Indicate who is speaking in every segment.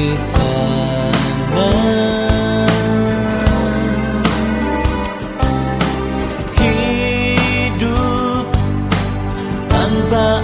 Speaker 1: di sana Hidup tanpa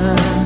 Speaker 1: time.